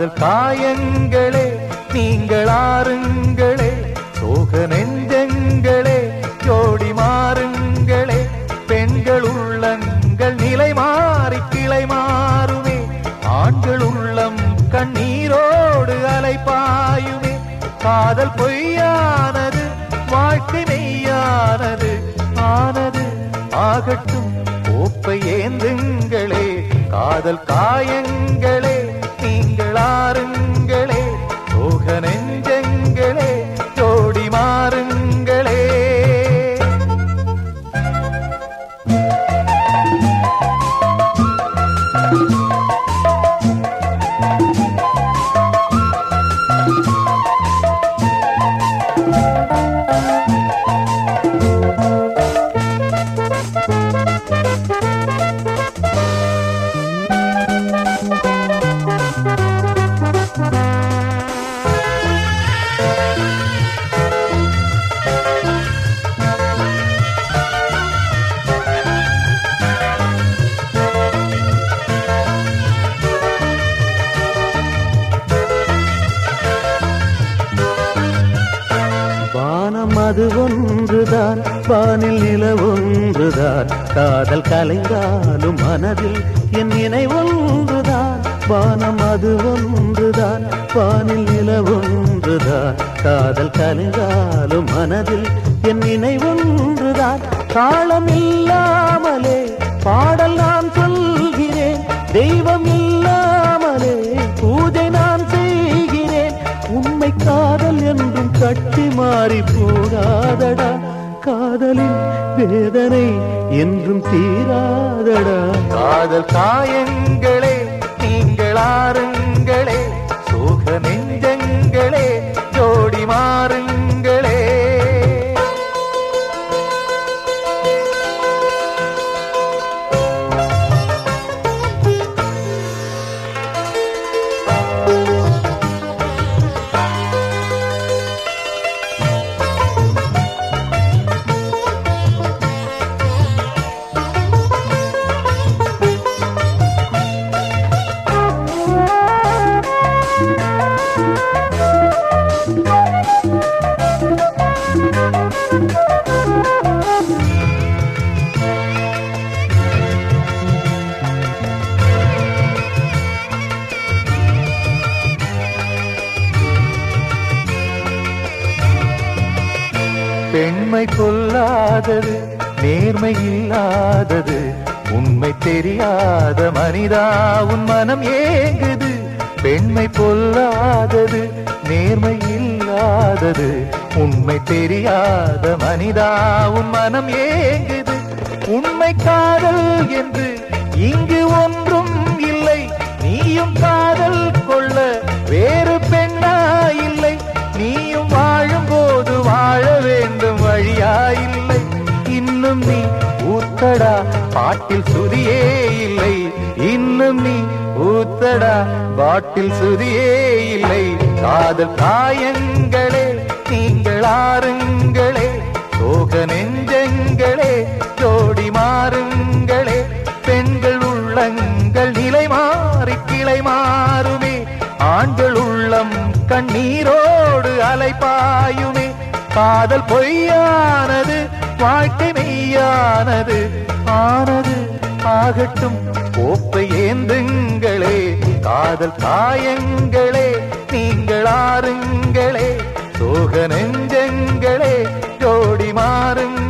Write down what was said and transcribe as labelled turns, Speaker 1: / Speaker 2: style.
Speaker 1: காதல் காயங்களே நீங்கள் ஆறுங்களே சோக நெஞ்சங்களே ஜோடி மாறுங்களே பெண்கள் உள்ளங்கள் நிலை மாறி கிளை மாறுமே ஆண்கள் உள்ளம் கண்ணீரோடு அலைப்பாயுமே காதல் பொய்யானது வாழ்க்கை மெய்யானது ஆனது ஆகட்டும் கோப்பை ஏந்துங்களே காதல் காயங்கள்
Speaker 2: அது ஒன்றுதான் வானில் நில ஒன்றுதான். காதல் கலைந்தாலும் மனதில் என் இணை ஒன்றுதான். வானம் அது ஒன்றுதான் வானில் நில ஒன்றுதான். காதல் கலைந்தாலும் மனதில் என் இணை ஒன்றுதான். காலம் இல்லாமலே பாடல் நான் சொல்கிறேன் தெய்வம் இல்லாமலே பூஜை நான் செய்கிறேன். உண்மை காதல் என்றும் கட்டி மாறிப்போ தீராதடா காதலின் வேதனை என்றும் தீராதடா.
Speaker 1: காதல் காயங்களே நீங்கள் ஆறுங்களே சோக நெஞ்சங்களே ஜோடி மாறுங்கள். பெண்மை பொல்லாதது நேர்மை இல்லாதது உண்மை தெரியாத மனிதா உன் மனம் ஏங்குது. பெண்மை பொல்லாதது நேர்மை இல்லாதது உண்மை தெரியாத மனிதா உன் மனம் ஏங்குது. உண்மை காதல் என்று இங்கு ஒன்றும் இல்லை. நீயும் காதல் கொள்ள வேறு பெண்ணா இல்லை. நீயும் வாழும் போது வாழ வேண்டும் வழியா இல்லை. இன்னும் நீ ஊத்தடா பாட்டில் சுதியே இல்லை. இன்னும் நீ ஊத்தடா பாட்டில் சுதியே இல்லை. காதல் காயங்களே நீங்கள் ஆறுங்களே சோக நெஞ்சங்களே ஜோடி மாறுங்களே பெண்கள் உள்ளங்கள் நிலை மாறி கிளை மாறுமே ஆண்கள் உள்ளம் கண்ணீரோடு அலைப்பாயுமே காதல் பொய்யானது வாழ்க்கை மெய்யானது ஆனது ஆகட்டும் கோப்பை ஏந்துங்களே காதல் காயங்களே நீங்கள் ஆறுங்களே. சோக நெஞ்சங்களே ஜோடி மாறுங்க